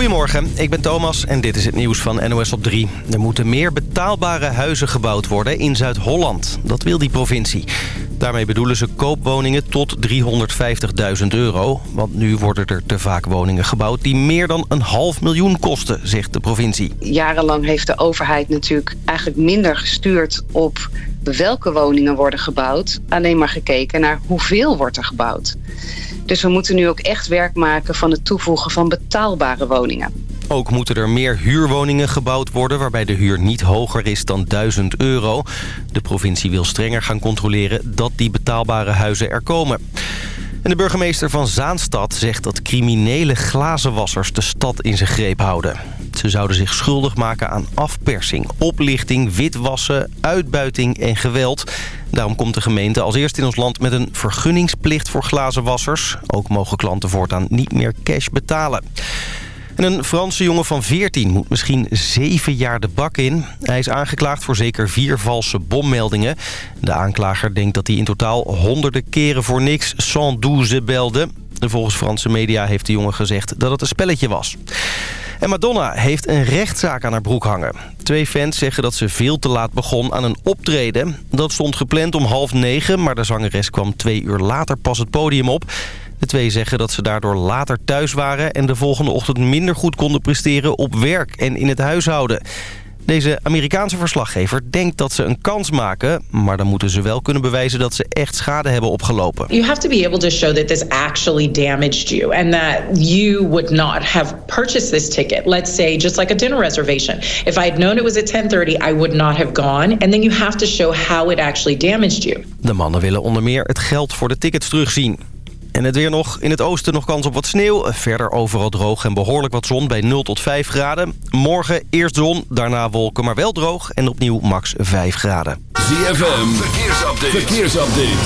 Goedemorgen, ik ben Thomas en dit is het nieuws van NOS op 3. Er moeten meer betaalbare huizen gebouwd worden in Zuid-Holland. Dat wil die provincie. Daarmee bedoelen ze koopwoningen tot 350.000 euro. Want nu worden er te vaak woningen gebouwd die meer dan een half miljoen kosten, zegt de provincie. Jarenlang heeft de overheid natuurlijk eigenlijk minder gestuurd op welke woningen worden gebouwd. Alleen maar gekeken naar hoeveel wordt er gebouwd. Dus we moeten nu ook echt werk maken van het toevoegen van betaalbare woningen. Ook moeten er meer huurwoningen gebouwd worden... waarbij de huur niet hoger is dan 1000 euro. De provincie wil strenger gaan controleren dat die betaalbare huizen er komen. En de burgemeester van Zaanstad zegt dat criminele glazenwassers de stad in zijn greep houden. Ze zouden zich schuldig maken aan afpersing, oplichting, witwassen, uitbuiting en geweld. Daarom komt de gemeente als eerst in ons land met een vergunningsplicht voor glazenwassers. Ook mogen klanten voortaan niet meer cash betalen. En een Franse jongen van 14 moet misschien zeven jaar de bak in. Hij is aangeklaagd voor zeker vier valse bommeldingen. De aanklager denkt dat hij in totaal honderden keren voor niks 112 belde. Volgens Franse media heeft de jongen gezegd dat het een spelletje was. En Madonna heeft een rechtszaak aan haar broek hangen. Twee fans zeggen dat ze veel te laat begon aan een optreden. Dat stond gepland om half negen, maar de zangeres kwam twee uur later pas het podium op. De twee zeggen dat ze daardoor later thuis waren... en de volgende ochtend minder goed konden presteren op werk en in het huishouden. Deze Amerikaanse verslaggever denkt dat ze een kans maken... maar dan moeten ze wel kunnen bewijzen dat ze echt schade hebben opgelopen. You have to be able to show that this actually damaged you... and that you would not have purchased this ticket. Let's say just like a dinner reservation. If I had known it was at 10.30, I would not have gone. And then you have to show how it actually damaged you. De mannen willen onder meer het geld voor de tickets terugzien. En het weer nog. In het oosten nog kans op wat sneeuw. Verder overal droog en behoorlijk wat zon bij 0 tot 5 graden. Morgen eerst zon, daarna wolken, maar wel droog. En opnieuw max 5 graden. ZFM, verkeersupdate. verkeersupdate.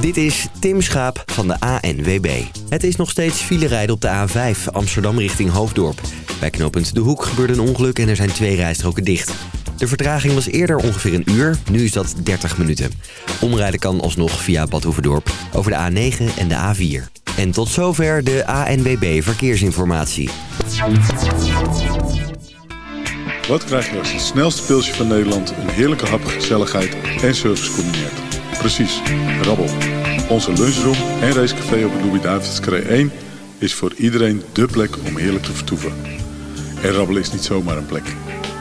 Dit is Tim Schaap van de ANWB. Het is nog steeds file rijden op de A5 Amsterdam richting Hoofddorp. Bij knooppunt De Hoek gebeurde een ongeluk en er zijn twee rijstroken dicht. De vertraging was eerder ongeveer een uur, nu is dat 30 minuten. Omrijden kan alsnog via Bad Hoeverdorp over de A9 en de A4. En tot zover de ANWB Verkeersinformatie. Wat krijg je als het snelste pilsje van Nederland... een heerlijke hap, gezelligheid en service combineert? Precies, rabbel. Onze lunchroom en racecafé op de Louis-David's 1... is voor iedereen dé plek om heerlijk te vertoeven. En rabbelen is niet zomaar een plek.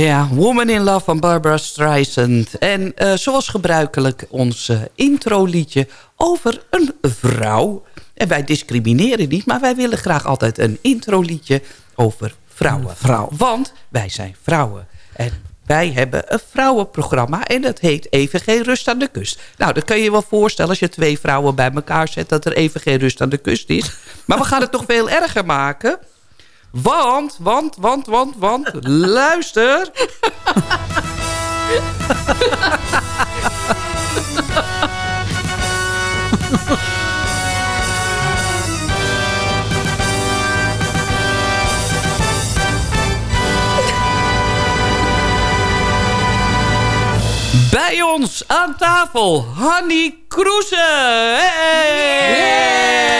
Ja, Woman in Love van Barbara Streisand. En eh, zoals gebruikelijk ons eh, introliedje over een vrouw. En wij discrimineren niet, maar wij willen graag altijd een introliedje over vrouwen. vrouw. Want wij zijn vrouwen. En wij hebben een vrouwenprogramma en dat heet Even geen rust aan de kust. Nou, dat kan je je wel voorstellen als je twee vrouwen bij elkaar zet... dat er even geen rust aan de kust is. Maar we gaan het nog veel erger maken... Want, want, want, want, want, luister. Bij ons aan tafel, Hanny Kroeze. Hey!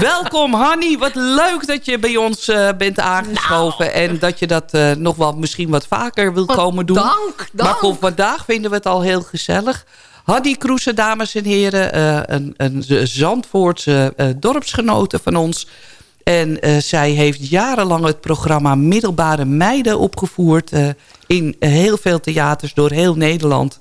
Welkom Hanny, wat leuk dat je bij ons eh, bent aangeschoven. En dat je dat eh, nog wel misschien wat vaker wil komen doen. dank, dank. Maar voor vandaag vinden we het al heel gezellig. Hanny Kroese, dames en heren. eh, een, een Zandvoortse dorpsgenote van ons. En zij heeft jarenlang het programma Middelbare Meiden opgevoerd. in heel veel theaters door heel Nederland.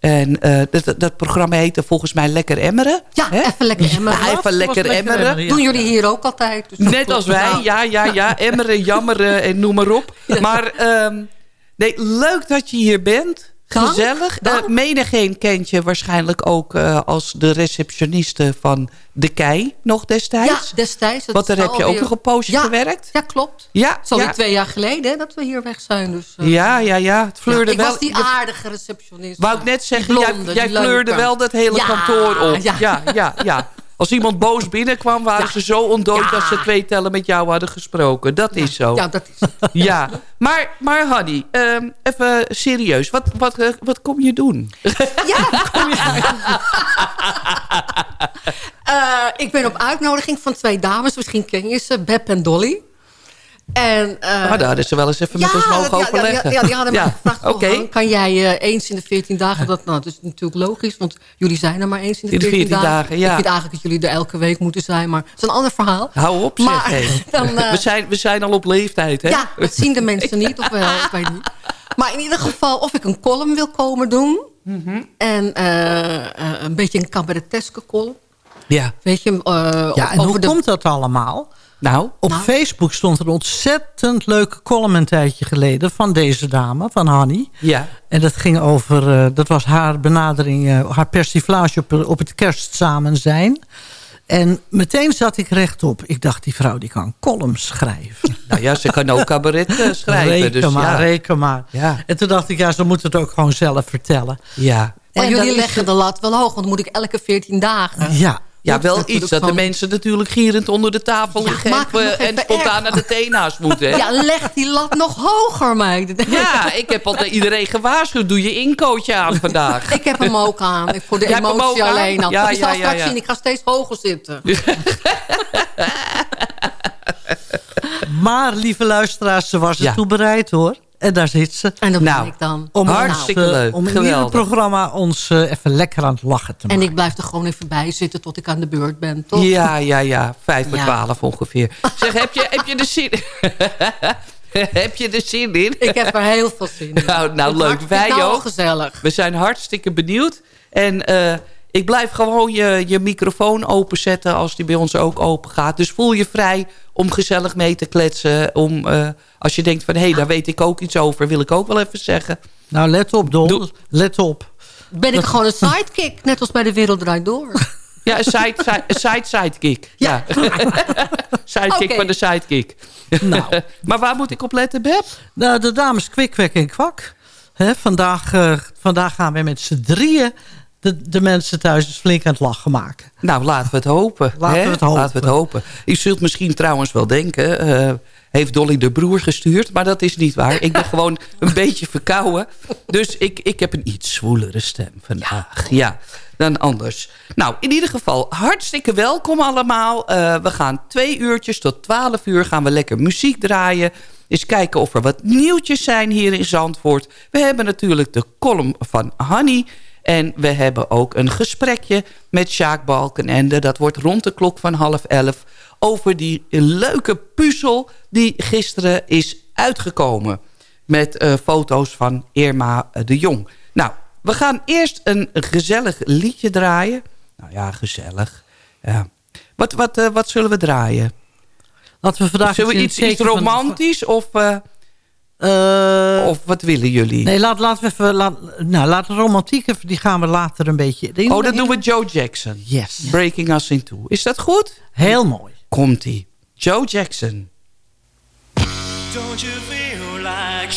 En eh, dat, dat programma heette volgens mij Lekker Emmeren. Ja, Hè? even lekker emmeren. Ja, even lekker emmeren. Doen jullie hier ook altijd. dus Net als wij, wel. ja, ja, ja. Emmeren, jammeren en noem maar op. Maar ehm, nee, leuk dat je hier bent. Dank, Gezellig. dank. Uh, menigeen kent je waarschijnlijk ook eh, als de receptioniste van De Kei nog Ja, destijds. destijds. dat Want daar heb je ook nog een poosje ja, gewerkt. Ja, klopt. Ja, Het is alweer ja. twee jaar geleden hè, dat we hier weg zijn. Dus, eh, ja, ja, ja. Het ja, fleurde ik wel. was die aardige receptionist. Wou ik net zeggen, blonde, jij, jij leuke. wel dat hele Ja, kantoor op. ja. Ja, ja, ja. Als iemand boos binnenkwam, waren Ja. ze zo ontdooid Ja. dat ze twee tellen met jou hadden gesproken. Dat is zo. Ja, dat is. Ja, maar, maar Hanny, ehm, even serieus. Wat, wat, eh, wat kom je doen? Eh, ik ben op uitnodiging van twee dames. Misschien ken je ze, Beb en Dolly. En, eh, maar daar hadden ze wel eens even met ons mogen ja, overleggen. Ja, ja, die hadden me gevraagd, oh, oké. Han, kan jij eh, eens in de 14 dagen... Dat, nou, dat is natuurlijk logisch, want jullie zijn er maar eens in de In de 14, 14 dagen, ja. Ik vind eigenlijk dat jullie er elke week moeten zijn, maar dat is een ander verhaal. Hou op zeg. Maar dan, eh, we, zijn, we zijn al op leeftijd, hè? Ja, dat zien de mensen niet, of wel, ik weet niet. Maar in ieder geval, of ik een column wil komen doen... Mhm. en eh, eh, een beetje een cabareteske column. Ja. Weet je, eh, Ja, en over hoe de... komt dat allemaal? Nou, Op Nou. Facebook stond er een ontzettend leuke column een tijdje geleden... van deze dame, van Hanny. ja. En dat ging over, eh, dat was haar benadering, eh, haar persiflage op, op het kerstsamen zijn. En meteen zat ik rechtop. Ik dacht, die vrouw die kan columns schrijven. Nou ja, ze kan ook cabaret eh, schrijven. reken dus maar, ja. reken maar. Ja. En toen dacht ik, ja, ze moet het ook gewoon zelf vertellen. Ja. Maar En jullie leggen de lat wel hoog, want dan moet ik elke 14 dagen. Ja. Ja, wel iets dat de mensen natuurlijk gierend onder de tafel Ja, liggen en even spontaan naar de tena's moeten. hè? Ja, leg die lat nog hoger, meid. Ja, ik heb al iedereen gewaarschuwd. Doe je inkootje aan vandaag. Ik heb hem ook aan. Ik voor de Jij hebt hem ook emotie aan? alleen al. Ja, zal ja, ja, straks ja. zien, ik ga steeds hoger zitten. Maar, lieve luisteraars, ze was Ja. ertoe bereid hoor. En daar zit ze. En dat Nou, ben ik dan. Om Hartstikke ons, eh, leuk. Om in programma ons eh, even lekker aan het lachen te En maken. ik blijf er gewoon even bij zitten tot ik aan de beurt ben, toch? Ja, ja, ja. Vijf voor Ja. twaalf ongeveer. Zeg, heb je, heb je de zin... heb je er zin in? Ik heb er heel veel zin in. Nou, nou leuk. Wij het nou ook. gezellig. We zijn hartstikke benieuwd. En eh, ik blijf gewoon je, je microfoon openzetten als die bij ons ook open gaat. Dus voel je vrij om gezellig mee te kletsen. Om, eh, als je denkt van, hé, hey, daar weet ik ook iets over. Wil ik ook wel even zeggen. Nou, let op, Don. Doe- Let op. Ben ik gewoon een sidekick, net als bij De Wereld Draait Door. Ja, een side, side, sidekick. Ja. sidekick van de sidekick. Nou. maar waar moet ik op letten, Beb? Nou, de dames Kwikwek en Kwak. Hè, vandaag, eh, vandaag gaan we met z'n drieën de, de mensen thuis eens flink aan het lachen maken. Nou, laten we het hopen. Laten hè? we het hopen. Laten we het hopen. U zult misschien trouwens wel denken... eh, heeft Dolly de broer gestuurd? Maar dat is niet waar. Ik ben gewoon een beetje verkouden. Dus ik, ik heb een iets zwoelere stem vandaag. Ja. dan anders. Nou, in ieder geval hartstikke welkom allemaal. Eh, we gaan twee uurtjes tot twaalf uur gaan we lekker muziek draaien. Eens kijken of er wat nieuwtjes zijn hier in Zandvoort. We hebben natuurlijk de column van Hanny... En we hebben ook een gesprekje met Sjaak Balkenende. Dat wordt rond de klok van half elf. Over die leuke puzzel die gisteren is uitgekomen. Met eh, foto's van Irma de Jong. Nou, we gaan eerst een gezellig liedje draaien. Nou ja, gezellig. Ja. Wat, wat, eh, wat zullen we draaien? Laten we vandaag Zullen we iets, van- romantisch? Of, eh, Eh, of wat willen jullie? nee, laat, laten we even... Laat, nou, laat de romantiek even... Die gaan we later een beetje... oh, dan doen we Joe Jackson. Yes. Breaking Us in Two. Is dat goed? Heel mooi. Komt-ie. Joe Jackson. Don't you feel like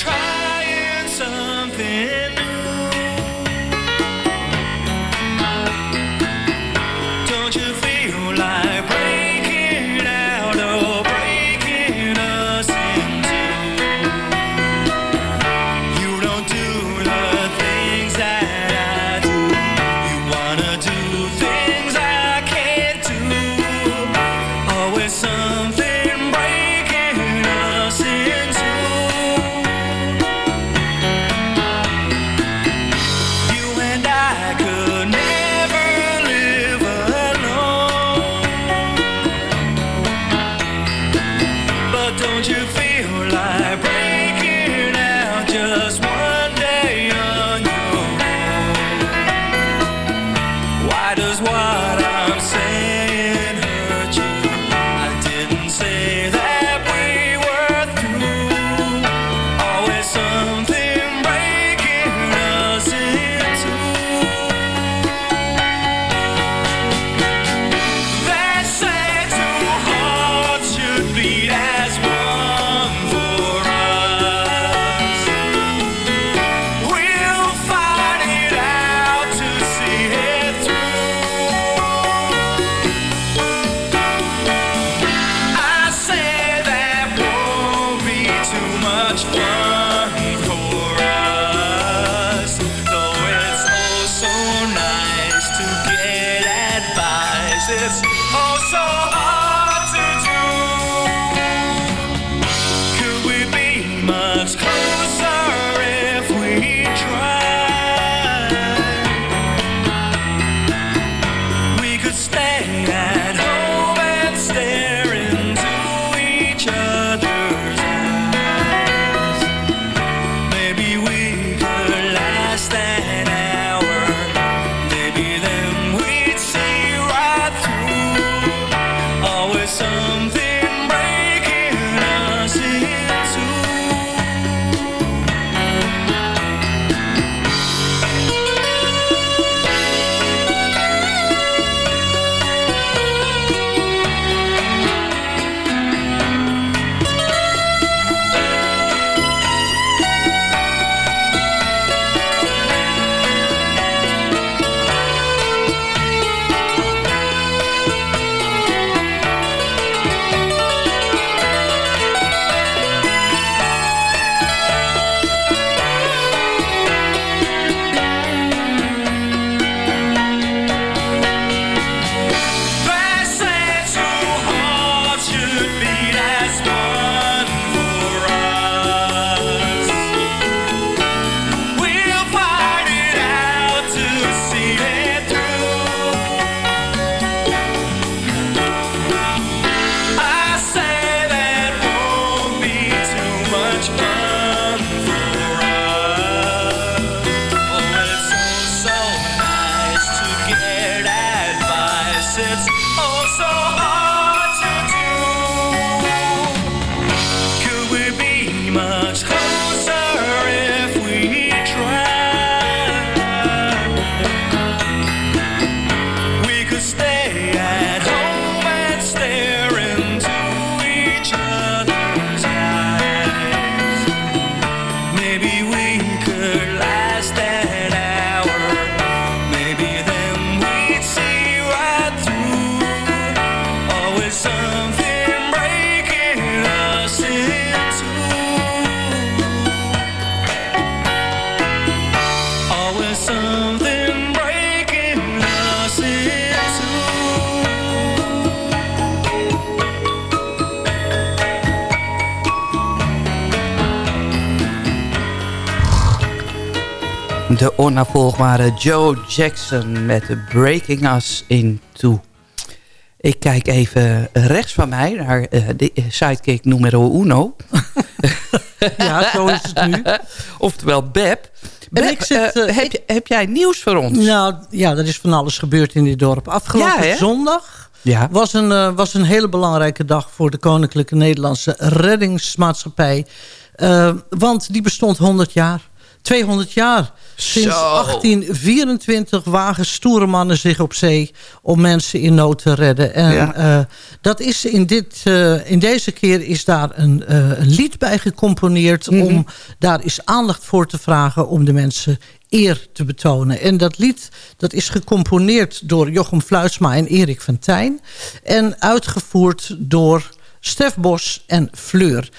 yeah. Maybe we could last De onnavolgbare Joe Jackson met Breaking Us Into. Ik kijk even rechts van mij naar eh, de sidekick numero uno. Ja, zo is het nu. Oftewel Beb. Beb, ik zit, eh, eh, heb, heb jij nieuws voor ons? Nou ja, er is van alles gebeurd in dit dorp. Afgelopen Ja, zondag Ja. was een, was een hele belangrijke dag voor de Koninklijke Nederlandse Reddingsmaatschappij. Want die bestond 100 jaar. 200 jaar. Sinds Zo. 1824 wagen stoere mannen zich op zee om mensen in nood te redden. En Ja. eh, dat is in, dit, eh, in deze keer is daar een, eh, een lied bij gecomponeerd... Mhm. om daar is aandacht voor te vragen om de mensen eer te betonen. En dat lied dat is gecomponeerd door Jochem Fluitsma en Erik van Tijn. En uitgevoerd door Stef Bos en Fleur.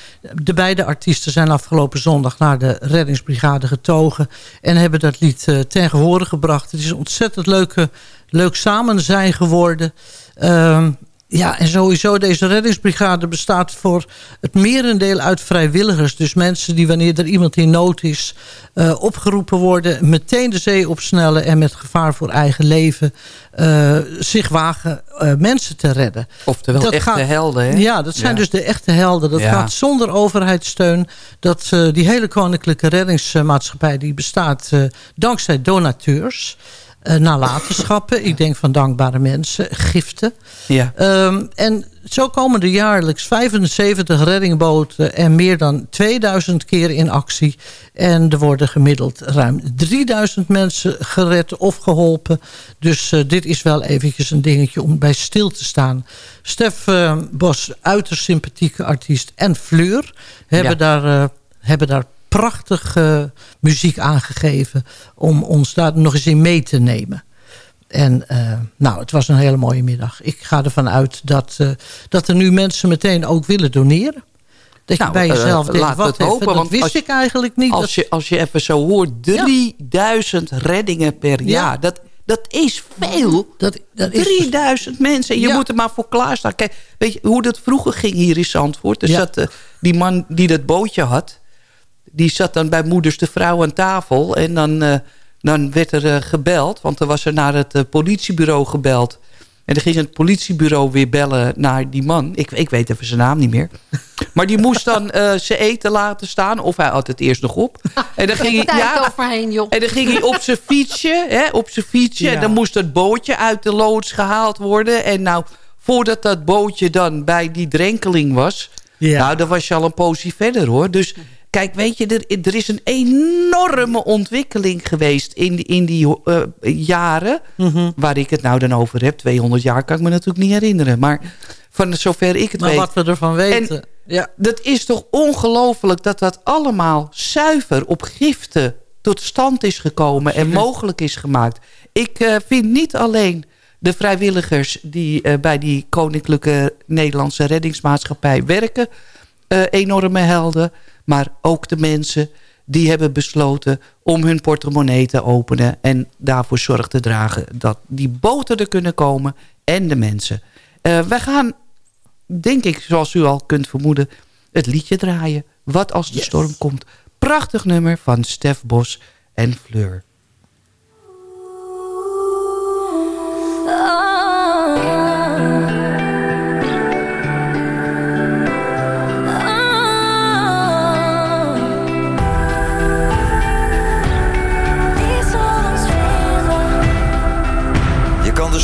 De beide artiesten zijn afgelopen zondag naar de reddingsbrigade getogen... en hebben dat lied eh, ten gebracht. Het is een ontzettend leuke, leuk samen zijn geworden... Ehm, ja, en sowieso deze reddingsbrigade bestaat voor het merendeel uit vrijwilligers. Dus mensen die wanneer er iemand in nood is eh, opgeroepen worden... meteen de zee opsnellen en met gevaar voor eigen leven... eh, zich wagen eh, mensen te redden. Oftewel Dat echte gaat- helden, hè? Ja, dat zijn Ja. dus de echte helden. Dat Ja. gaat zonder overheidssteun. Dat die hele koninklijke reddingsmaatschappij die bestaat dankzij donateurs... eh, nalatenschappen, ik denk van dankbare mensen, giften. Ja. Ehm, en zo komen er jaarlijks 75 reddingboten en meer dan 2000 keer in actie. En er worden gemiddeld ruim 3000 mensen gered of geholpen. Dus eh, dit is wel eventjes een dingetje om bij stil te staan. Stef eh, Bos, uiterst sympathieke artiest, en Fleur hebben, Ja. daar, hebben daar prachtig eh, muziek aangegeven... om ons daar nog eens in mee te nemen. En eh, nou, het was een hele mooie middag. Ik ga ervan uit dat, eh, dat er nu mensen meteen ook willen doneren. Dat je Nou, bij eh, jezelf denkt, we wat het even, hopen, dat wist je- ik eigenlijk niet. Als je, als je even zo hoort, 3000 reddingen per Ja. jaar. Dat, dat is veel. dat, dat is, 3000 mensen. En je Ja. moet er maar voor klaarstaan. Kijk, weet je hoe dat vroeger ging hier in Zandvoort? Ja. zat, eh, die man die dat bootje had... die zat dan bij moeders de vrouw aan tafel. En dan, eh, dan werd er eh, gebeld. Want er was er naar het eh, politiebureau gebeld. En dan ging het politiebureau weer bellen naar die man. Ik, ik weet even zijn naam niet meer. Maar die moest dan eh zijn eten laten staan. Of hij had het eerst nog op. En dan ging hij, ja, overheen, joh. en dan ging hij op zijn fietsje, hè, op zijn fietsje. Ja. En dan moest het bootje uit de loods gehaald worden. En nou, voordat dat bootje dan bij die drenkeling was... Ja. Nou, dan was je al een poosje verder, hoor. Dus kijk, weet je, er, er is een enorme ontwikkeling geweest in, die- in die eh, jaren... Mhm. waar ik het nou dan over heb. 200 jaar kan ik me natuurlijk niet herinneren. Maar van zover ik het maar weet... wat we ervan weten. ja. Dat is toch ongelooflijk dat dat allemaal zuiver op giften tot stand is gekomen en mogelijk is gemaakt. Ik eh, vind niet alleen de vrijwilligers die eh, bij die Koninklijke Nederlandse Reddingsmaatschappij werken eh, enorme helden. Maar ook de mensen die hebben besloten om hun portemonnee te openen... en daarvoor zorg te dragen dat die boten er kunnen komen en de mensen. Eh wij gaan denk ik, zoals u al kunt vermoeden, het liedje draaien. Wat als de storm komt. Prachtig nummer van Stef Bos en Fleur.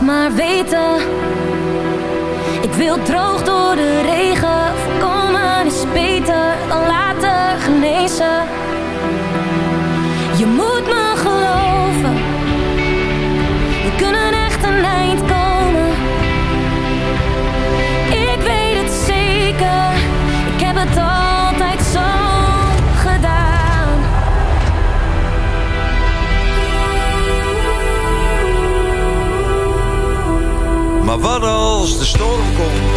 Maar weten. Ik wil droog door de regen. Voorkomen is beter dan Wat als de storm komt?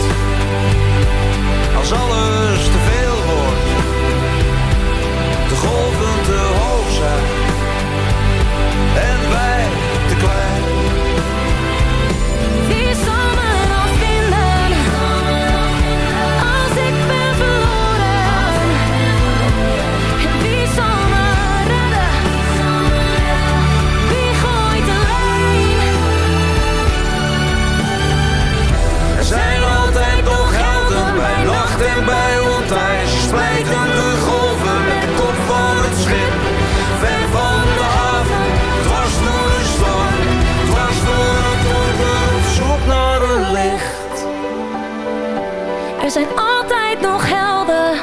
Er zijn altijd nog helden.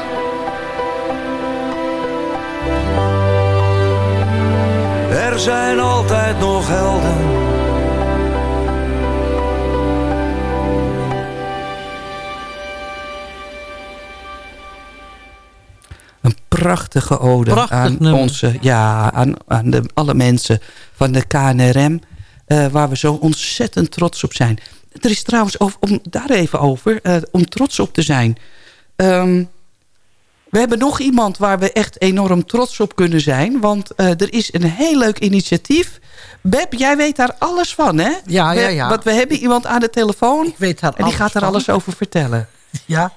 Er zijn altijd nog helden. prachtige ode Prachtig aan nummer. onze, ja, aan, aan de, alle mensen van de KNRM, eh, waar we zo ontzettend trots op zijn. Er is trouwens, over, om daar even over, eh, om trots op te zijn. Ehm, we hebben nog iemand waar we echt enorm trots op kunnen zijn. Want eh, er is een heel leuk initiatief. Beb, jij weet daar alles van, hè? Ja, ja, ja. Want we hebben iemand aan de telefoon. Ik weet daar En die gaat er van. alles over vertellen. Ja.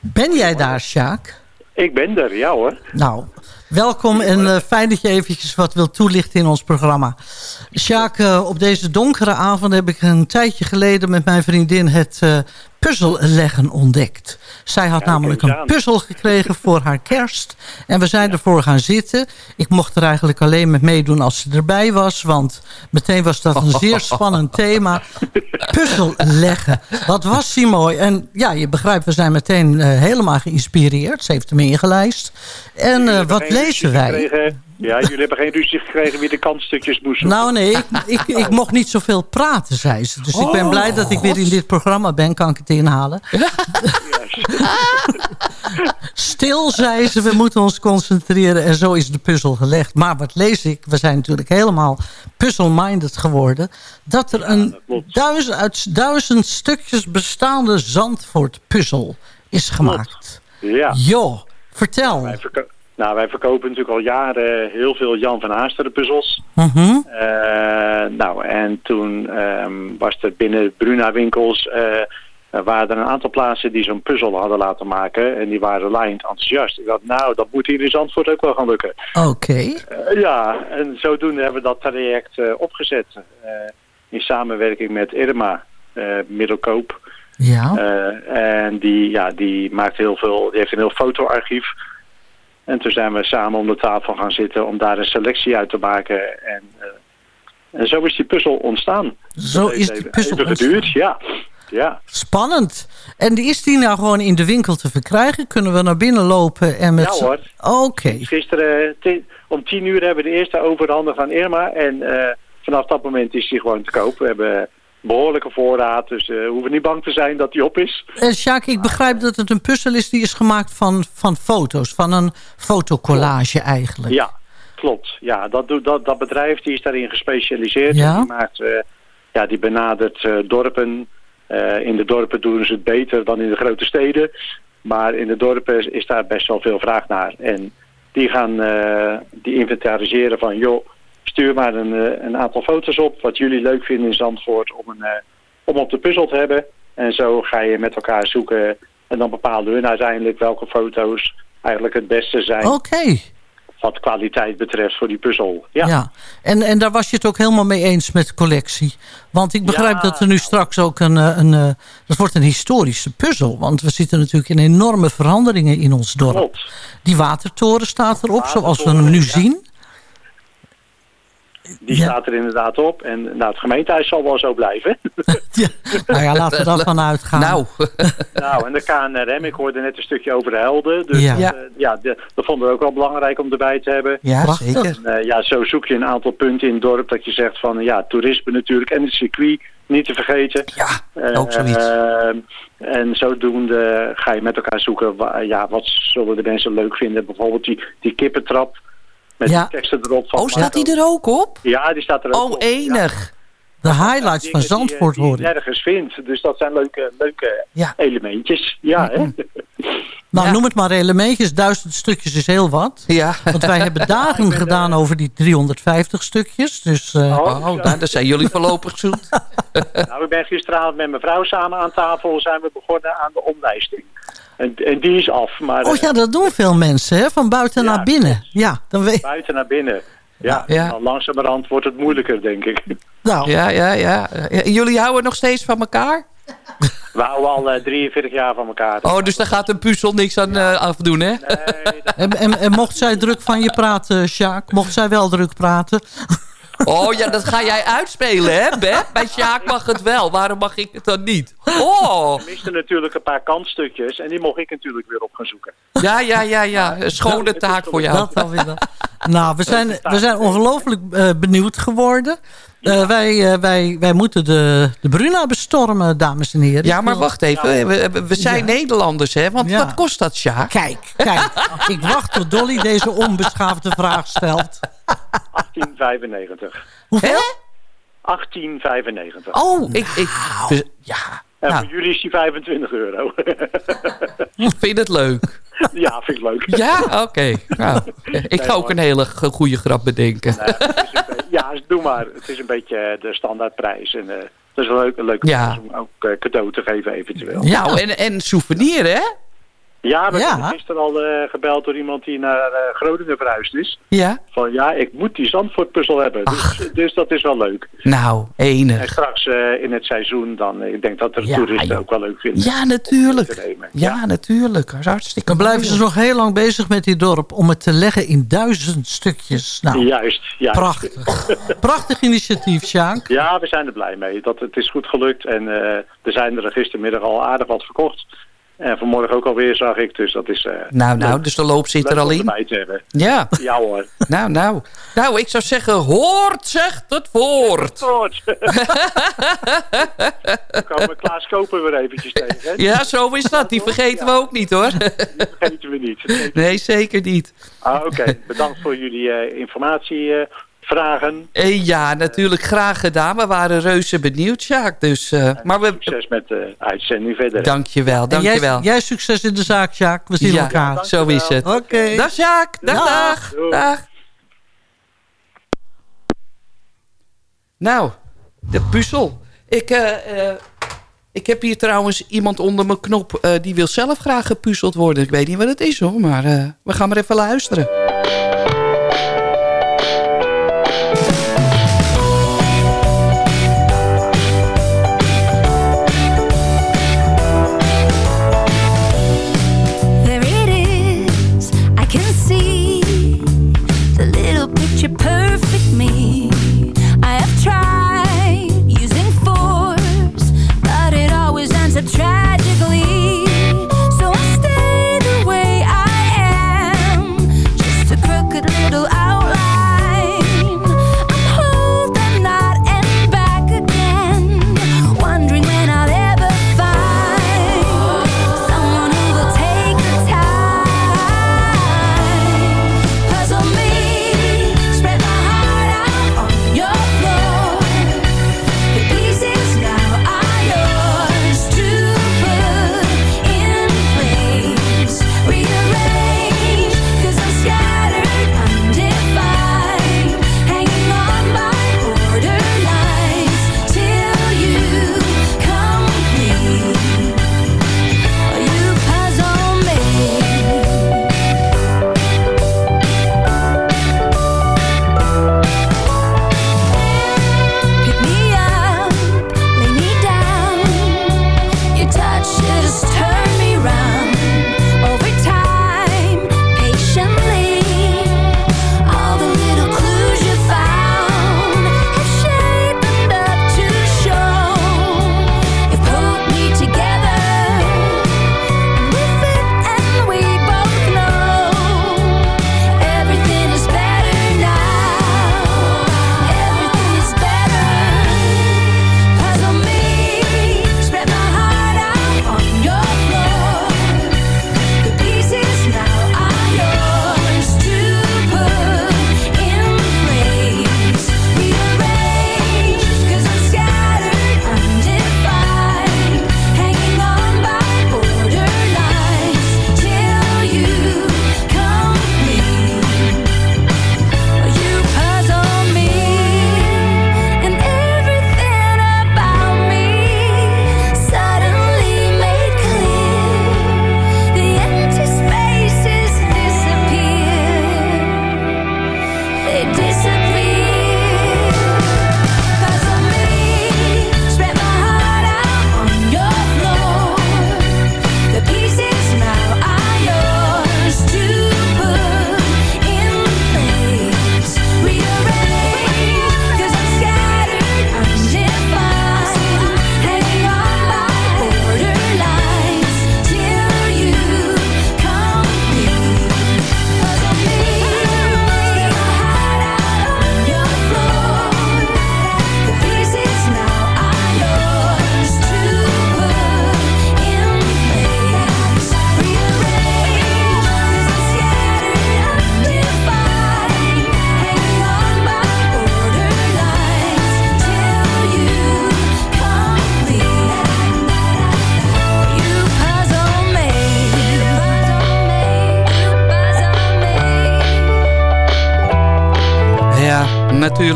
Ben jij daar, Sjaak? Ik ben er, ja hoor. Nou, welkom en eh, fijn dat je eventjes wat wilt toelichten in ons programma. Sjaak, eh, op deze donkere avond heb ik een tijdje geleden met mijn vriendin het eh puzzelleggen ontdekt. Zij had namelijk een puzzel gekregen voor haar kerst. En we zijn ervoor gaan zitten. Ik mocht er eigenlijk alleen met meedoen als ze erbij was. Want meteen was dat een zeer spannend thema. Puzzel leggen. Wat was die mooi. En ja, je begrijpt, we zijn meteen eh, helemaal geïnspireerd. Ze heeft hem ingelijst. En eh, wat lezen wij? Ja, jullie hebben geen ruzie gekregen wie de kantstukjes moest Nou nee, ik, ik, ik mocht niet zoveel praten, zei ze. Dus ik ben Oh, blij dat ik weer in dit programma ben. Kan ik het inhalen? Stil, zei ze, we moeten ons concentreren. En zo is de puzzel gelegd. Maar wat lees ik? We zijn natuurlijk helemaal puzzle-minded geworden. Dat er een duizend, uit duizend stukjes bestaande Zandvoort-puzzel is gemaakt. Ja. Jo, vertel. Nou, wij verkopen natuurlijk al jaren heel veel Jan van Haasteren puzzels. Mhm. Eh, nou, en toen ehm, was er binnen Bruna winkels... eh, er waren er een aantal plaatsen die zo'n puzzel hadden laten maken. En die waren laaiend enthousiast. Ik dacht, nou, dat moet hier in Zandvoort ook wel gaan lukken. Oké. Eh, ja, en zodoende hebben we dat traject eh, opgezet. eh, in samenwerking met Irma eh, Middelkoop. Ja. Eh, en die, ja, die maakt heel veel, die heeft een heel fotoarchief. En toen zijn we samen om de tafel gaan zitten om daar een selectie uit te maken. En, eh, en zo is die puzzel ontstaan. Zo is die puzzel even geduurd, ja. Ja. Spannend. En is die nou gewoon in de winkel te verkrijgen? Kunnen we naar binnen lopen en met... Ja, hoor. Oké. Gisteren om tien uur hebben we de eerste overhandig aan Irma. En eh, vanaf dat moment is die gewoon te koop. We hebben behoorlijke voorraad, dus eh, we hoeven niet bang te zijn dat die op is. En Sjaak, ik begrijp dat het een puzzel is die is gemaakt van, van foto's. Van een fotocollage eigenlijk. Ja, klopt. Ja, dat, doet, dat, dat bedrijf die is daarin gespecialiseerd. Ja. Die, maakt, eh, ja, die benadert eh, dorpen. Eh, in de dorpen doen ze het beter dan in de grote steden. Maar in de dorpen is daar best wel veel vraag naar. En die gaan eh, die inventariseren van... joh, stuur maar een, eh, een aantal foto's op... wat jullie leuk vinden in Zandvoort om, een, eh, om op de puzzel te hebben. En zo ga je met elkaar zoeken... en dan bepalen hun uiteindelijk welke foto's eigenlijk het beste zijn... Oké. wat kwaliteit betreft voor die puzzel. Ja, Ja. En, en daar was je het ook helemaal mee eens met de collectie. Want ik begrijp Ja, dat er nu straks ook een... eh, een dat wordt een historische puzzel. Want we zitten natuurlijk in enorme veranderingen in ons dorp. klopt. Die watertoren staat erop, zoals we hem nu ja. zien. Die Ja. staat er inderdaad op. En nou, het gemeentehuis zal wel zo blijven. Nou ja, laten we daarvan uitgaan. Nou, nou, en de KNRM, ik hoorde net een stukje over de helden. Dus Ja. ja, Ja. ja de, dat vonden we ook wel belangrijk om erbij te hebben. ja, Prachtig. zeker. En, eh, ja, zo zoek je een aantal punten in het dorp dat je zegt van... ja, toerisme natuurlijk en het circuit niet te vergeten. Ja, Eh, ook zoiets. eh, en zodoende ga je met elkaar zoeken, ja, wat zullen de mensen leuk vinden. Bijvoorbeeld die, die kippentrap met Ja. die teksten erop. Van Oh, staat die er ook op? Ja, die staat er ook Oh, op. Ja. enig. De highlights van Zandvoort eh, hoor je ik. nergens vindt. Dus dat zijn leuke, leuke Ja. elementjes. Ja, hè? Nou, Ja. noem het maar elementjes. Duizend stukjes is heel wat. Ja. Want wij hebben dagen gedaan over die 350 stukjes. Dus eh, Oh, Oh, nou, daar zijn jullie voorlopig zoet. nou, ik ben gisteravond met mijn vrouw samen aan tafel. Zijn we begonnen aan de omlijsting. En, en die is af. Maar Oh eh, ja, dat doen veel mensen, hè? Van buiten Ja, naar binnen. Ja, dan weet buiten naar binnen. Ja, Ja. Dan langzamerhand wordt het moeilijker, denk ik. Nou, Ja, ja, ja. Jullie houden nog steeds van elkaar? We houden al eh, 43 jaar van elkaar. Oh, dus daar gaat een puzzel niks aan eh, afdoen, hè? en, en, en mocht zij druk van je praten, Sjaak? Mocht zij wel druk praten? Oh ja, dat ga jij uitspelen, hè, Beb? Bij Sjaak mag het wel. Waarom mag ik het dan niet? Oh! We misten natuurlijk een paar kantstukjes. En die mocht ik natuurlijk weer op gaan zoeken. Ja, ja, ja, ja. Een schone taak voor jou. Dat alweer. dan. Nou, we zijn, we zijn ongelooflijk eh, benieuwd geworden. Eh, wij, eh, wij, wij moeten de, de Bruna bestormen, dames en heren. Ja, maar wacht even. We, we- we zijn Ja. Nederlanders, hè? Want Ja. wat kost dat, Sjaak? Kijk, kijk. Ik wacht tot Dolly deze onbeschaafde vraag stelt. 1895. Hoeveel? 1895. Oh, ik... ik dus- ja, En nou, voor jullie is die 25 euro. ik vind het leuk. ja, vind ik leuk. Ja, oké. Nou, ik ga ook een hele goede grap bedenken. Nee, het ja, doe maar. Het is een beetje eh, de standaardprijs. En eh dat is een leuke Ja. prijs om ook eh, cadeau te geven eventueel. Ja, en, en souvenir, hè? Ja, we Ja. hebben gisteren al eh, gebeld door iemand die naar eh, Groningen verhuisd is. Ja. Van ja, ik moet die Zandvoortpuzzel hebben. Dus, dus dat is wel leuk. Nou, En enig. straks eh, in het seizoen, dan ik denk dat de Ja, toeristen joh. ook wel leuk vinden. Ja, natuurlijk. Ja, natuurlijk. Dat is hartstikke Dan blijven ze nog heel lang bezig met die dorp... om het te leggen in duizend stukjes. Nou, Juist, juist. prachtig. Prachtig initiatief, Sjaak. Ja, we zijn er blij mee. Dat het is goed gelukt. En eh, er zijn er gistermiddag al aardig wat verkocht. En vanmorgen ook alweer zag ik. Dus dat is eh, Nou, nou, leuk, dus de loop zit leuk er al in. Ja, Ja hoor. nou, nou. Nou, ik zou zeggen, hoort zegt het woord. Tot. Dan komen Klaas Koper weer eventjes tegen. Hè? Ja, zo is dat. Die vergeten we ook niet, hoor. Die vergeten we niet. Nee, zeker niet. Ah, Oké, bedankt voor jullie eh, informatie. eh, vragen. En ja, natuurlijk graag gedaan. We waren reuze benieuwd, Sjaak. Dus, eh, maar we... Succes met de uitzending verder. Dankjewel, dankjewel. jij, jij succes in de zaak, Sjaak. We zien Ja, elkaar. zo is het. Oké. Dag Sjaak. Dag, Dag. dag. Nou, de puzzel. Ik, eh, eh, ik heb hier trouwens iemand onder mijn knop... eh, die wil zelf graag gepuzzeld worden. Ik weet niet wat het is hoor, maar eh, we gaan maar even luisteren.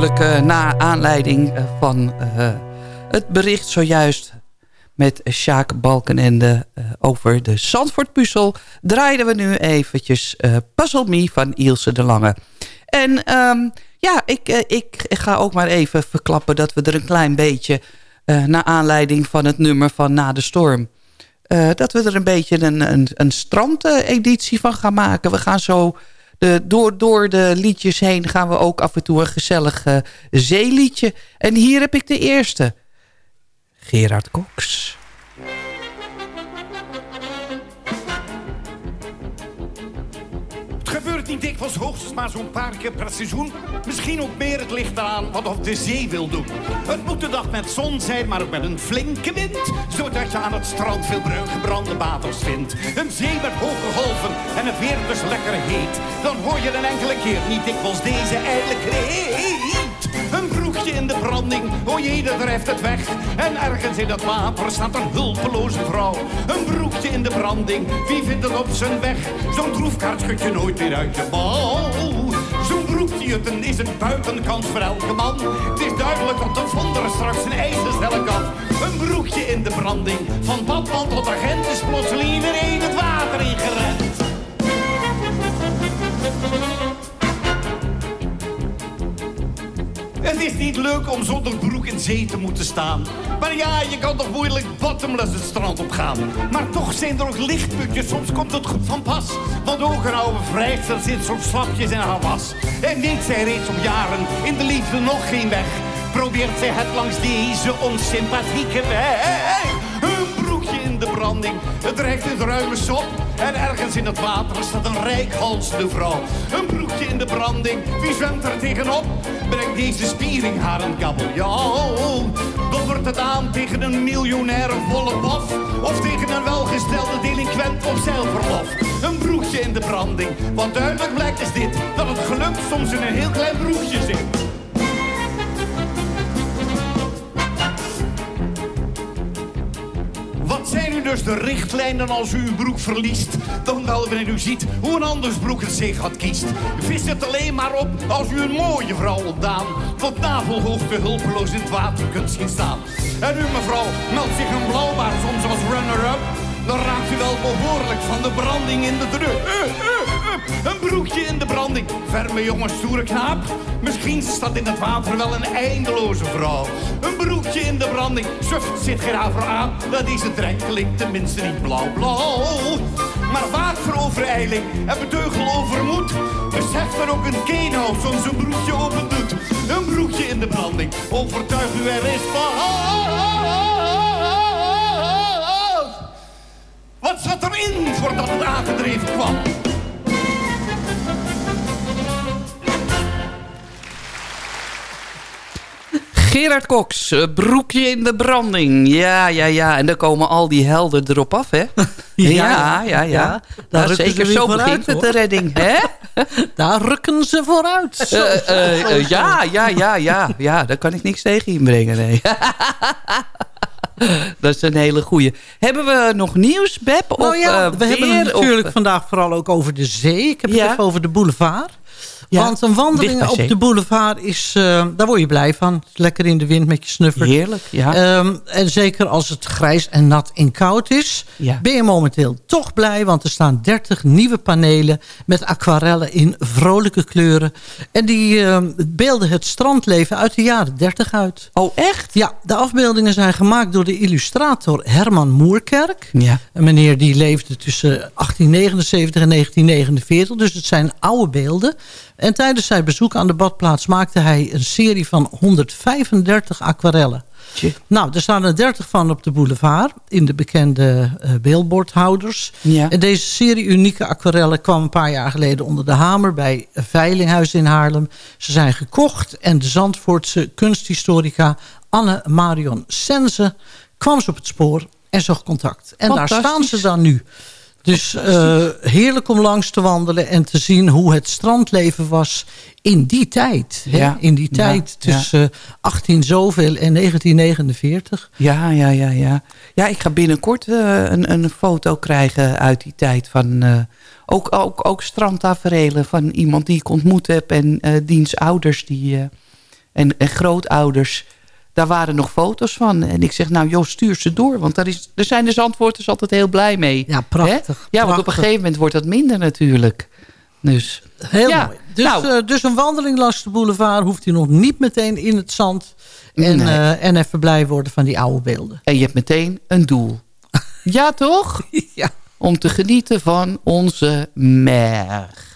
Natuurlijk uh, na aanleiding uh, van uh, het bericht zojuist met Sjaak Balkenende over de Zandvoortpuzzel... draaiden we nu eventjes Puzzle Me van Ilse de Lange. En um, ja, ik, ik ga ook maar even verklappen dat we er een klein beetje... naar aanleiding van het nummer van Na de Storm... dat we er een beetje een, een, een strandeditie van gaan maken. We gaan zo de, door, door de liedjes heen gaan we ook af en toe een gezellig uh, zeeliedje. En hier heb ik de eerste. Gerard Cox. Niet dikwijls hoogstens maar zo'n paar keer per seizoen. Misschien ook meer het ligt eraan wat of de zee wil doen. Het moet de dag met zon zijn, maar ook met een flinke wind. Zodat je aan het strand veel gebrande waters vindt. Een zee met hoge golven en het weer dus lekker heet. Dan hoor je een enkele keer niet dikwijls deze ijle kreet. Broekje in de branding, o jee, dat drijft het weg. En ergens in het water staat een hulpeloze vrouw. Een broekje in de branding, wie vindt het op zijn weg? Zo'n troefkaart schud je nooit meer uit je bal. Zo'n broekjutten is een buitenkans voor elke man. Het is duidelijk dat de vonderen straks een ijzer stellen kan. Een broekje in de branding, van badman tot agent is plotseling iedereen het water ingerend. Het is niet leuk om zonder broek in zee te moeten staan. Maar ja, je kan toch moeilijk bottomless het strand op gaan. Maar toch zijn er ook lichtpuntjes, soms komt het goed van pas. Want ook een oude vrijster zit soms slapjes in haar was. En weet zij reeds op jaren in de liefde nog geen weg. Probeert zij het langs deze onsympathieke weg. In de branding, het drijft het ruime sop. En ergens in het water staat een rijkhalsde vrouw. Een broekje in de branding, wie zwemt er tegenop? Brengt deze spiering haar een kabeljauw. Wordt het aan tegen een miljonaire volle bof. Of tegen een welgestelde delinquent op zeilverlof. Een broekje in de branding, want duidelijk blijkt is dit... dat het geluk soms in een heel klein broekje zit. Dus de richtlijnen als u uw broek verliest? Dan wel wanneer u ziet hoe een anders broek het zich had kiest. Vis het alleen maar op als u een mooie vrouw ontdaan. Tot navelhoogte hulpeloos in het water kunt zien staan. En u mevrouw meldt zich een blauwbaar soms als runner-up. Dan raakt u wel behoorlijk van de branding in de druk. Uh, uh. Een broekje in de branding. Ferme jongen, stoere knaap. Misschien staat in het water wel een eindeloze vrouw. Een broekje in de branding. Zucht zit geen haver aan. Dat is het drenkeling tenminste niet blauw-blauw. Maar vaak voor overijling en beteugel overmoed. Beseft er ook een keenhout soms een broekje open doet. Een broekje in de branding. Overtuig u er is van. Wat zat erin voordat het aangedreven kwam? Gerard Cox, eh, broekje in de branding. Ja, ja, ja. En dan komen al die helden erop af, hè? Ja, ja, ja. ja. Daar Nou, rukken ze zeker zo begint het, de redding, hè? Daar rukken ze vooruit. Zo, Eh, eh, eh, ja, ja, ja, ja. Ja, daar kan ik niks tegen inbrengen, nee. Dat is een hele goeie. Hebben we nog nieuws, Beb? Of, Nou ja, eh, we hebben het natuurlijk of- vandaag vooral ook over de zee. Ik heb Ja. het even over de boulevard. Ja, Want een wandeling op de boulevard is... eh, daar word je blij van. Lekker in de wind met je snuffer. Heerlijk, ja. Ehm, en zeker als het grijs en nat en koud is... Ja. ben je momenteel toch blij. Want er staan 30 nieuwe panelen met aquarellen in vrolijke kleuren. En die ehm, beelden het strandleven uit de jaren 30 uit. Oh, echt? Ja, de afbeeldingen zijn gemaakt door de illustrator Herman Moerkerk. Ja. Een meneer die leefde tussen 1879 en 1949. Dus het zijn oude beelden. En tijdens zijn bezoek aan de badplaats maakte hij een serie van 135 aquarellen. Tje. Nou, er staan er 30 van op de boulevard. In de bekende eh billboardhouders. Ja. En deze serie unieke aquarellen kwam een paar jaar geleden onder de hamer bij Veilinghuis in Haarlem. Ze zijn gekocht en de Zandvoortse kunsthistorica Anne Marion Sense kwam ze op het spoor en zocht contact. En daar staan ze dan nu. Dus eh, heerlijk om langs te wandelen en te zien hoe het strandleven was in die tijd. Hè? Ja. In die tijd ja. tussen eh, 18 zoveel en 1949. Ja, ja, ja, ja. Ja, ik ga binnenkort eh, een, een foto krijgen uit die tijd van... eh, ook, ook, ook strandtaferelen van iemand die ik ontmoet heb... en eh diens ouders die, eh, en, en grootouders. Daar waren nog foto's van. En ik zeg, nou joh, stuur ze door. Want daar, is, daar zijn de Zandvoorters altijd heel blij mee. Ja, prachtig. Ja, want op een gegeven moment wordt dat minder natuurlijk. Dus, Heel ja, mooi. Dus, nou, eh, dus een wandeling langs de boulevard hoeft u nog niet meteen in het zand. En, Nee. eh, en even blij worden van die oude beelden. En je hebt meteen een doel. Ja, toch? ja. Om te genieten van onze merg.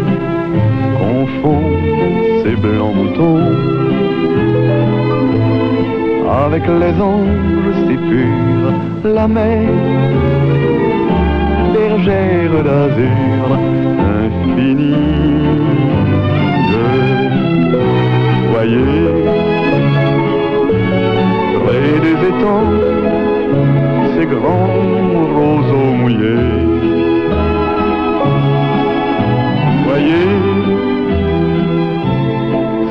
confond ces blancs moutons avec les anges si purs, la mer, bergère d'azur infinie. Voyez, près des étangs, ces grands roseaux mouillés. Voyez,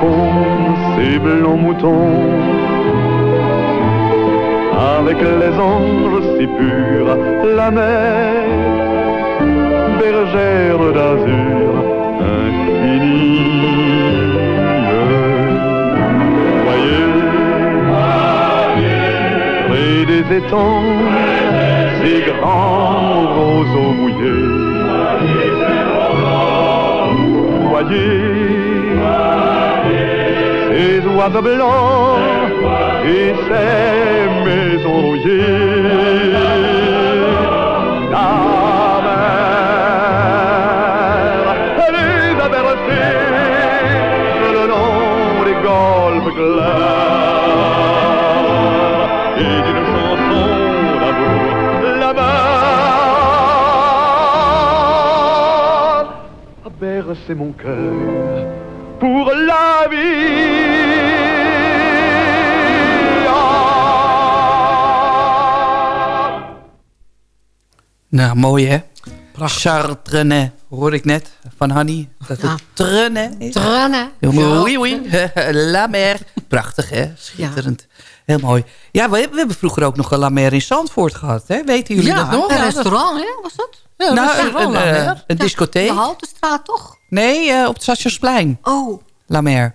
confond ces blancs moutons avec les anges si purs, la mer, bergère d'azur infinie. Voyez, près des étangs, ces grands roseaux mouillés. Voyez, ces oiseaux blancs et ces maisons rouillées. La mer, elle les a bercés le long des golfes clairs et d'une chanson d'amour. La mer a bercé mon cœur pour la vie. Nou, mooi hè? Chartrene, hoor ik net van Hanny. Dat het trene is. Trene. Ja, Oui, oui. La mer. Prachtig hè? Schitterend. Heel mooi. Ja, we, we hebben vroeger ook nog een La Mer in Zandvoort gehad. Hè? Weten jullie Ja, dat nog? een restaurant, hè, was dat? Ja, een nou, restaurant, een, La eh, Mer. een discotheek. De Haltestraat, toch? Nee, eh, op het Stationsplein. Oh. La Mer.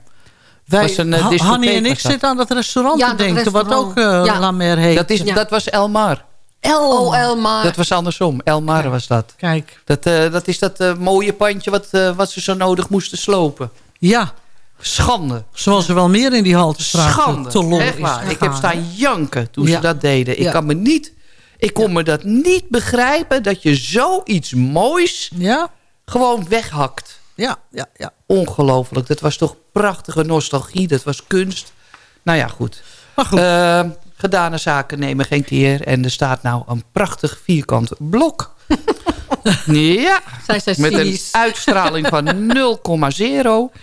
Wij, was een, eh, Hanny en ik zitten aan dat restaurant Ja, te dat denken. Wat ook restaurant. eh, Ja. La Mer heet. Dat, is, Ja. dat was Elmar. Oh, Elmar. Dat was andersom. Elmar was dat. Kijk, Dat, eh, dat is dat mooie pandje wat, eh, wat ze zo nodig moesten slopen. ja. Schande. Zoals er wel meer in die Haltestraat Schande. te lol Echt is. Ik heb staan janken toen Ja. ze dat deden. Ik Ja. kan me niet... Ik kon me dat niet begrijpen dat je zoiets moois Ja, gewoon weghakt. Ja, ja, ja. Ongelooflijk. Dat was toch prachtige nostalgie. Dat was kunst. Nou ja, goed. Maar goed. Eh, gedane zaken nemen geen keer. En er staat nou een prachtig vierkant blok. Ja, Zij zijn met een uitstraling van 0,0.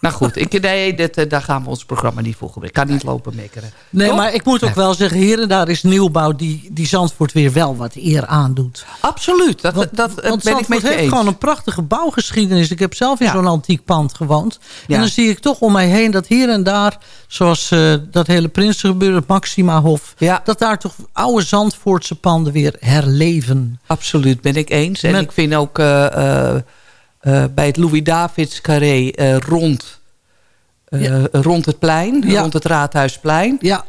Nou goed, ik, nee, dit, eh, daar gaan we ons programma niet voor gebruiken. Ik kan niet lopen mekkeren. Nee, Toch? maar ik moet ook wel zeggen, hier en daar is nieuwbouw die, die Zandvoort weer wel wat eer aandoet. Absoluut, dat, dat eh, Want ben ik met je heeft eens. gewoon een prachtige bouwgeschiedenis. Ik heb zelf in Ja. zo'n antiek pand gewoond. Ja. En dan zie ik toch om mij heen dat hier en daar, zoals eh, dat hele Prinsengebeuren, het Maximahof, Ja. dat daar toch oude Zandvoortse panden weer herleven. Absoluut, ben ik eens. En Met- ik vind ook eh, eh, eh, bij het Louis-Davids carré eh, rond, rond het plein, Ja. rond het Raadhuisplein... Ja,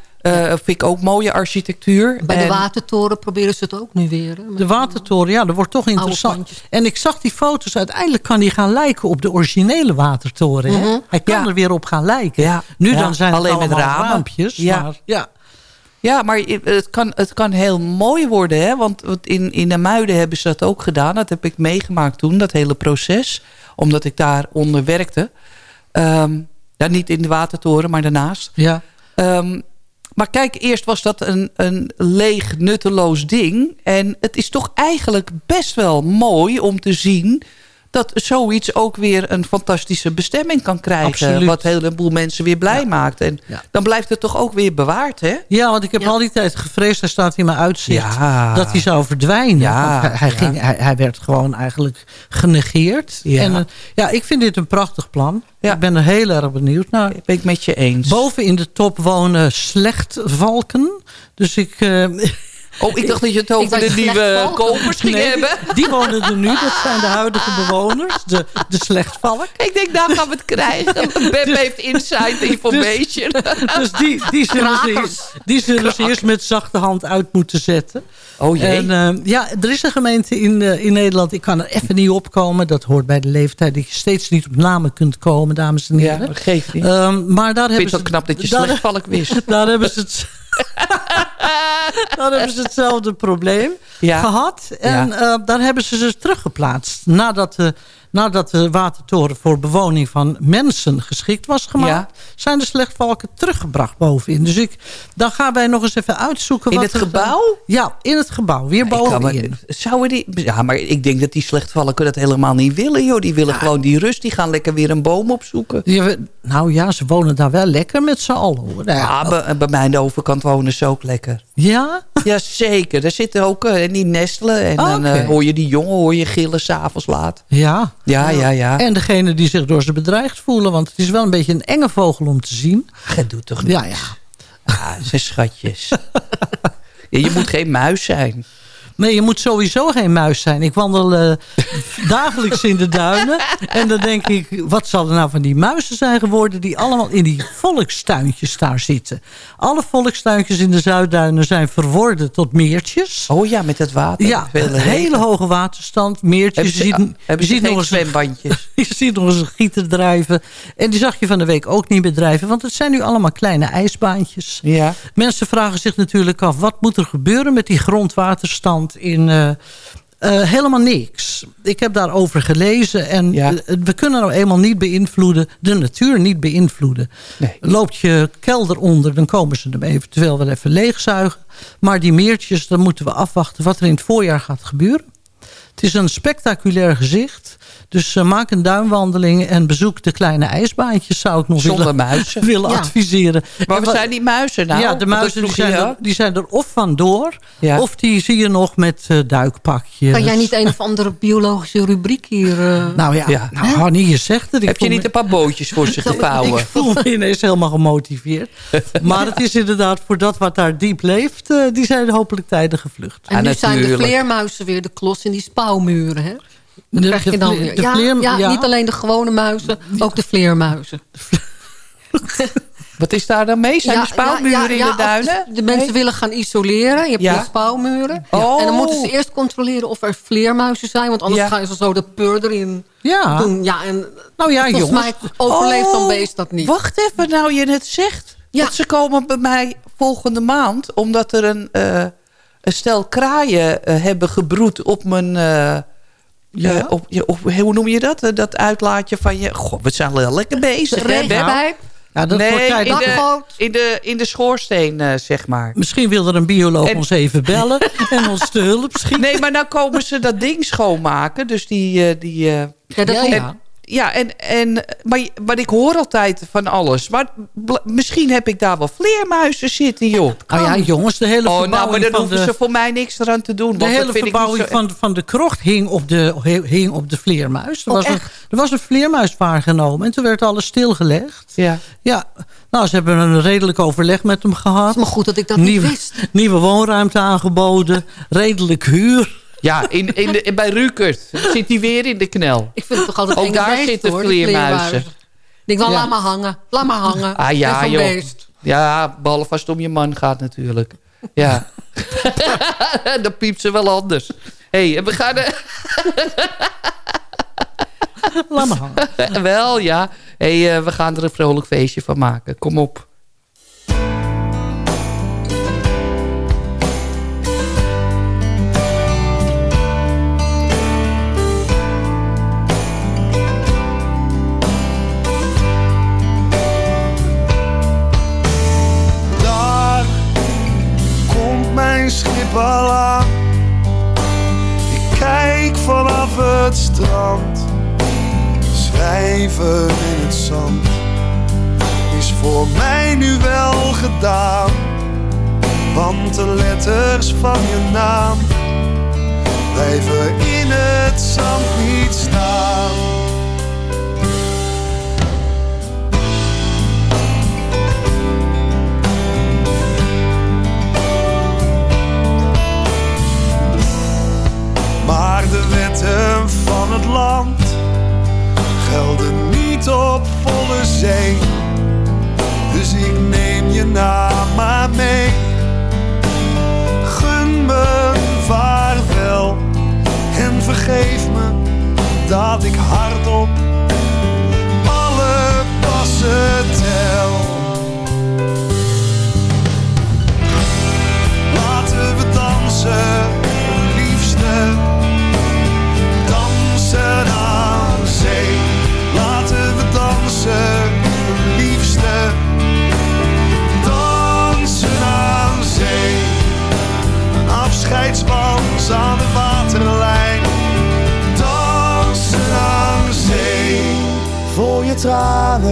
vind ik ook mooie architectuur. Bij de En- watertoren proberen ze het ook nu weer. hè, de watertoren, ja, dat wordt toch interessant. En ik zag die foto's, uiteindelijk kan die gaan lijken op de originele watertoren. hè? Mhm. Hij kan Ja. er weer op gaan lijken. Ja. Nu Ja, dan zijn het alleen met raampjes. Ja. Maar, ja. Ja, maar het kan, het kan heel mooi worden. Hè? Want in, in de Muiden hebben ze dat ook gedaan. Dat heb ik meegemaakt toen, dat hele proces. Omdat ik daar onder werkte. Ehm, ja, niet in de watertoren, maar daarnaast. Ja. Ehm, maar kijk, eerst was dat een, een leeg, nutteloos ding. En het is toch eigenlijk best wel mooi om te zien... dat zoiets ook weer een fantastische bestemming kan krijgen. Absoluut. Wat een heleboel mensen weer blij maakt. En Ja. dan blijft het toch ook weer bewaard, hè? Ja, want ik heb al die tijd gevreesd, hij staat in mijn uitzicht, Ja. dat hij zou verdwijnen. Hij, hij, ja. ging, hij, hij werd gewoon eigenlijk genegeerd. Ja. En, eh, ja, ik vind dit een prachtig plan. Ja. Ik ben er heel erg benieuwd naar. Ben ik met je eens. Boven in de top wonen slechtvalken. Dus ik... eh, Oh, ik dacht dat je het over de nieuwe kopers ging nee, hebben. die, wonen er nu. Dat zijn de huidige bewoners. De, de slechtvalk. Ik denk, daar gaan we het krijgen. Beb heeft inside information. Dus die, die, zullen ze eerst, die zullen ze eerst met zachte hand uit moeten zetten. Oh jee. En, eh, ja, er is een gemeente in, eh, in Nederland, ik kan er even niet opkomen. Dat hoort bij de leeftijd dat je steeds niet op namen kunt komen, dames en ja, heren. dat geeft niet. Ehm, maar daar ik vind hebben het knap dat je slechtvalk wist. Daar hebben ze het... daar hebben ze hetzelfde probleem Ja. gehad. En Ja. eh, daar hebben ze ze teruggeplaatst. Nadat de, nadat de watertoren voor bewoning van mensen geschikt was gemaakt... zijn de slechtvalken teruggebracht bovenin. Dus ik, dan gaan wij nog eens even uitzoeken... In wat het er- gebouw? Ja, in het gebouw. Weer bovenin. Zouden die... Ja, maar ik denk dat die slechtvalken dat helemaal niet willen, joh. Die willen gewoon die rust. Die gaan lekker weer een boom opzoeken. Ja, nou ja, ze wonen daar wel lekker met z'n allen. Hoor. Nou ja, bij, bij mij aan de overkant wonen ze ook lekker. Ja? Jazeker, daar zitten ook eh, die nestelen. En dan eh, hoor je die jongen hoor je gillen s'avonds laat. Ja. Ja, ja, ja. En degene die zich door ze bedreigd voelen. Want het is wel een beetje een enge vogel om te zien. Dat doet toch niet? Ja, ja. Ah, zijn schatjes. Ja, je moet geen muis zijn. Nee, je moet sowieso geen muis zijn. Ik wandel eh, dagelijks in de duinen. En dan denk ik, wat zal er nou van die muizen zijn geworden... die allemaal in die volkstuintjes daar zitten. Alle volkstuintjes in de Zuidduinen zijn verworden tot meertjes. Oh ja, met het water. Ja, een hele hoge waterstand, meertjes. Hebben ze, je ziet, hebben je ze ziet nog eens een- zwembandjes? Je ziet nog eens een gieter drijven. En die zag je van de week ook niet meer drijven. Want het zijn nu allemaal kleine ijsbaantjes. Ja. Mensen vragen zich natuurlijk af... wat moet er gebeuren met die grondwaterstand in... eh, eh, helemaal niks. Ik heb daarover gelezen. En Ja. eh, we kunnen nou eenmaal niet beïnvloeden... de natuur niet beïnvloeden. Nee. Loopt je kelder onder... dan komen ze hem eventueel wel even leegzuigen. Maar die meertjes, dan moeten we afwachten... wat er in het voorjaar gaat gebeuren. Het is een spectaculair gezicht. Dus eh, maak een duinwandeling en bezoek de kleine ijsbaantjes... zou ik nog Zonder willen, muizen. willen Ja. adviseren. Maar En we wat- zijn die muizen nou? ja, de muizen die zijn, er, die zijn er of vandoor... Ja. of die zie je nog met eh, duikpakjes. Kan jij niet een of andere biologische rubriek hier... eh, Nou ja, Ja. nou, Hannie, je zegt het. Ik Heb je niet me- een paar bootjes voor ze gevouwen? Ik voel me ineens helemaal gemotiveerd. Maar het is inderdaad voor dat wat daar diep leeft... die zijn hopelijk tijden gevlucht. en Ja, nu zijn de vleermuizen weer de klos in die spouwmuren, hè? De, Dat krijg je dan vle- weer. de ja, vleer- ja, ja. niet alleen de gewone muizen, ook de vleermuizen. Wat is daar dan mee? Zijn er spouwmuren in de duinen? De, de mensen willen gaan isoleren. Je hebt spouwmuren. Oh. En dan moeten ze eerst controleren of er vleermuizen zijn. Want anders gaan ze zo de peur erin doen. Ja, en Nou ja, volgens jongens. mij overleeft zo'n Oh, beest dat niet. Wacht even, nou je het zegt. Want ze komen bij mij volgende maand... omdat er een, eh, een stel kraaien eh, hebben gebroed op mijn... eh, Ja. op, je- op, hoe noem je dat? Eh, Dat uitlaatje van je... Goh, we zijn wel lekker bezig? Regenpijp. Ja, dat wordt nee, tijd- in de, in, de, in de schoorsteen, eh, zeg maar. Misschien wil er een bioloog En- ons even bellen en ons te hulp schieten. Nee, maar nou komen ze dat ding schoonmaken. Dus die... eh, die eh, Ja, dat Ja. Ja. en, en, maar, maar ik hoor altijd van alles. Maar misschien heb ik daar wel vleermuizen zitten, joh. Nou ja, jongens, de hele Oh, nou, maar verbouwing dan van hoeven de... ze voor mij niks eraan te doen. De hele vind ik niet verbouwing zo- van, van de krocht hing op de, hing op de vleermuis. Er, Oh, was een, er was een vleermuis waargenomen en toen werd alles stilgelegd. Ja. Ja, nou, ze hebben een redelijk overleg met hem gehad. Het is maar goed dat ik dat nieuwe, niet wist. Nieuwe woonruimte aangeboden, redelijk huur. Ja, in, in de, bij Rukert zit hij weer in de knel. Ik vind het toch altijd Ook daar zitten hoor, vleermuizen. Ik denk wel, Ja. laat maar hangen. Laat maar hangen. Ah ja, joh. beest. Ja, behalve als het om je man gaat natuurlijk. Ja. Dan piept ze wel anders. Hé, hey, we gaan... eh, Laat maar hangen. wel, ja. hey, eh, we gaan er een vrolijk feestje van maken. Kom op. schip. Ik kijk vanaf het strand. Schrijven in het zand is voor mij nu wel gedaan. Want de letters van je naam blijven in het zand niet staan. De wetten van het land gelden niet op volle zee. Dus ik neem je naam maar mee. Gun me vaarwel en vergeef me dat ik hardop alle passen tel. Laten we dansen,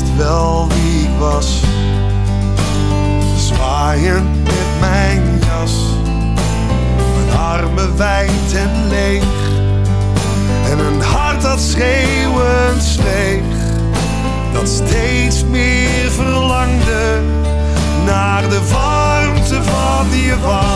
Wist wel wie ik was, zwaaiend met mijn jas, mijn armen wijd en leeg en een hart dat schreeuwend zweeg, dat steeds meer verlangde naar de warmte van je wang.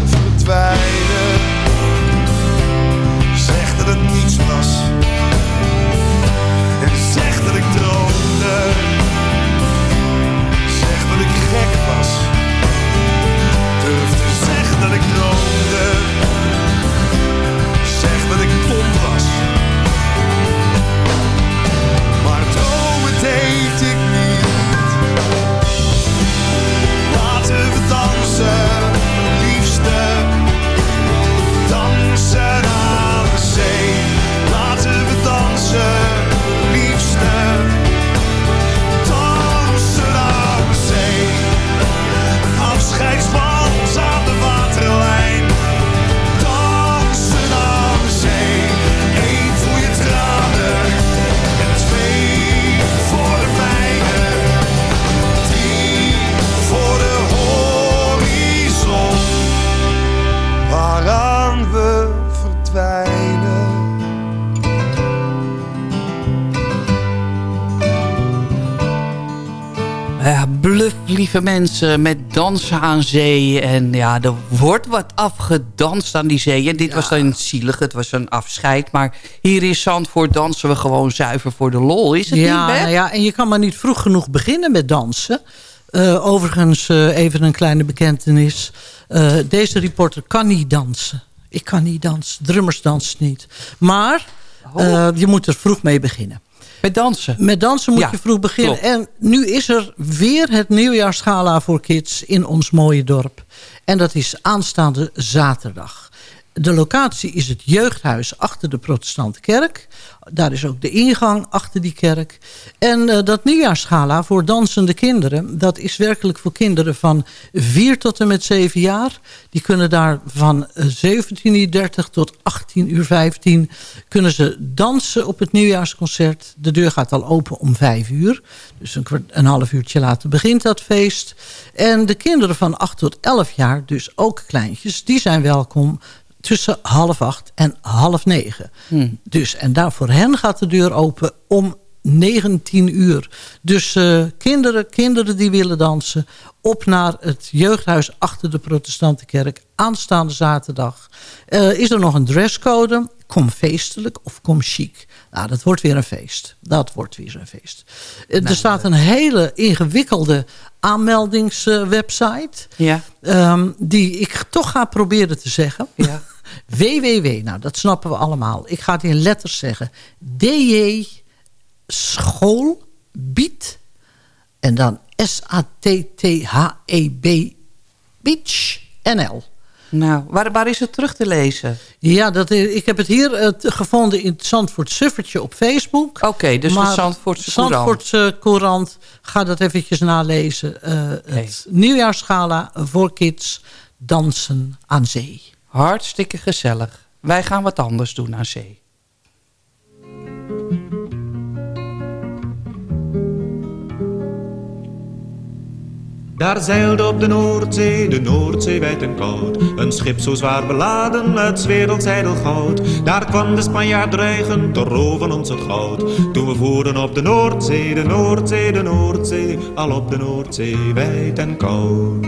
bluff, lieve mensen, met dansen aan zee. En ja, er wordt wat afgedanst aan die zee. En dit was dan zielig, het was een afscheid. Maar hier in Zandvoort dansen we gewoon zuiver voor de lol. Is het ja, niet, nou ja, en je kan maar niet vroeg genoeg beginnen met dansen. Eh, overigens, eh, even een kleine bekentenis. Eh, deze reporter kan niet dansen. Ik kan niet dansen. Drummers dansen niet. Maar eh, je moet er vroeg mee beginnen. Met dansen? Met dansen moet Ja, je vroeg beginnen. klopt. En nu is er weer het nieuwjaarsgala voor kids in ons mooie dorp. En dat is aanstaande zaterdag. De locatie is het jeugdhuis achter de protestante kerk. Daar is ook de ingang achter die kerk. En eh, dat nieuwjaarsgala voor dansende kinderen... dat is werkelijk voor kinderen van 4 tot en met 7 jaar. Die kunnen daar van eh, 17.30 tot 18.15 uur 15 kunnen ze dansen op het nieuwjaarsconcert. De deur gaat al open om 5 uur. Dus een, een half uurtje later begint dat feest. En de kinderen van 8 tot 11 jaar, dus ook kleintjes... die zijn welkom tussen half acht en half negen. Dus, en daar voor hen gaat de deur open om 19 uur. Dus eh, kinderen, kinderen die willen dansen... op naar het jeugdhuis achter de protestantenkerk... aanstaande zaterdag. Eh, is er nog een dresscode? Kom feestelijk of kom chic. Nou, dat wordt weer een feest. Dat wordt weer een feest. Eh, er staat een hele ingewikkelde aanmeldingswebsite... Ja. Ehm, die ik toch ga proberen te zeggen. Ja. Www, nou dat snappen we allemaal. Ik ga het in letters zeggen. DJ school bied en dan S-A-T-T-H-E-B Beach NL. Nou, waar, waar is het terug te lezen? Ja, dat, ik heb het hier eh, gevonden in het Zandvoort Suffertje op Facebook. Oké, dus de Zandvoortse Courant. Zandvoortse Courant. Ga dat eventjes nalezen. Eh, Het nieuwjaarsgala voor kids dansen aan zee. Hartstikke gezellig. Wij gaan wat anders doen aan zee. Daar zeilde op de Noordzee, de Noordzee wijd en koud. Een schip zo zwaar beladen met 's werelds ijdel goud. Daar kwam de Spanjaard dreigen te roven ons het goud. Toen we voeren op de Noordzee, de Noordzee, de Noordzee. Al op de Noordzee wijd en koud.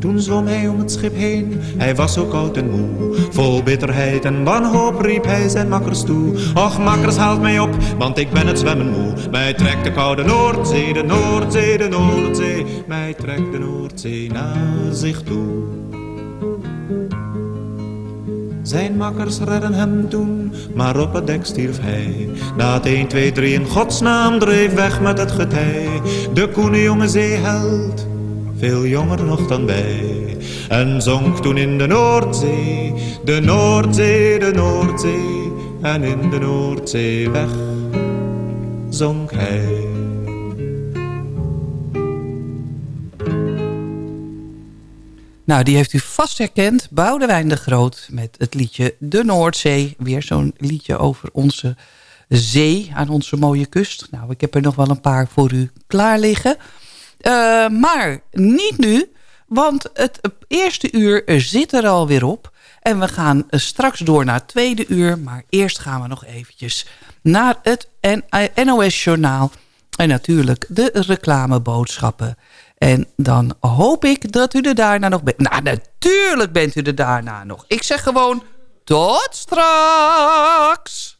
Toen zwom hij om het schip heen, hij was zo koud en moe. Vol bitterheid en wanhoop riep hij zijn makkers toe. Och makkers haalt mij op, want ik ben het zwemmen moe. Mij trekt de koude Noordzee, de Noordzee, de Noordzee. Mij trekt de Noordzee naar zich toe. Zijn makkers redden hem toen, maar op het dek stierf hij. Het 1, 2, 3 in godsnaam dreef weg met het getij. De koene jonge zeeheld, veel jonger nog dan wij. En zonk toen in de Noordzee, de Noordzee, de Noordzee. En in de Noordzee weg zonk hij. Nou, die heeft u vast herkend. Boudewijn de Groot met het liedje De Noordzee. Weer zo'n liedje over onze zee aan onze mooie kust. Nou, ik heb er nog wel een paar voor u klaar liggen. Eh, maar niet nu, want het eerste uur zit er alweer op. En we gaan eh, straks door naar het tweede uur. Maar eerst gaan we nog eventjes naar het NOS-journaal. En natuurlijk de reclameboodschappen. En dan hoop ik dat u er daarna nog bent. Nou, natuurlijk bent u er daarna nog. Ik zeg gewoon tot straks.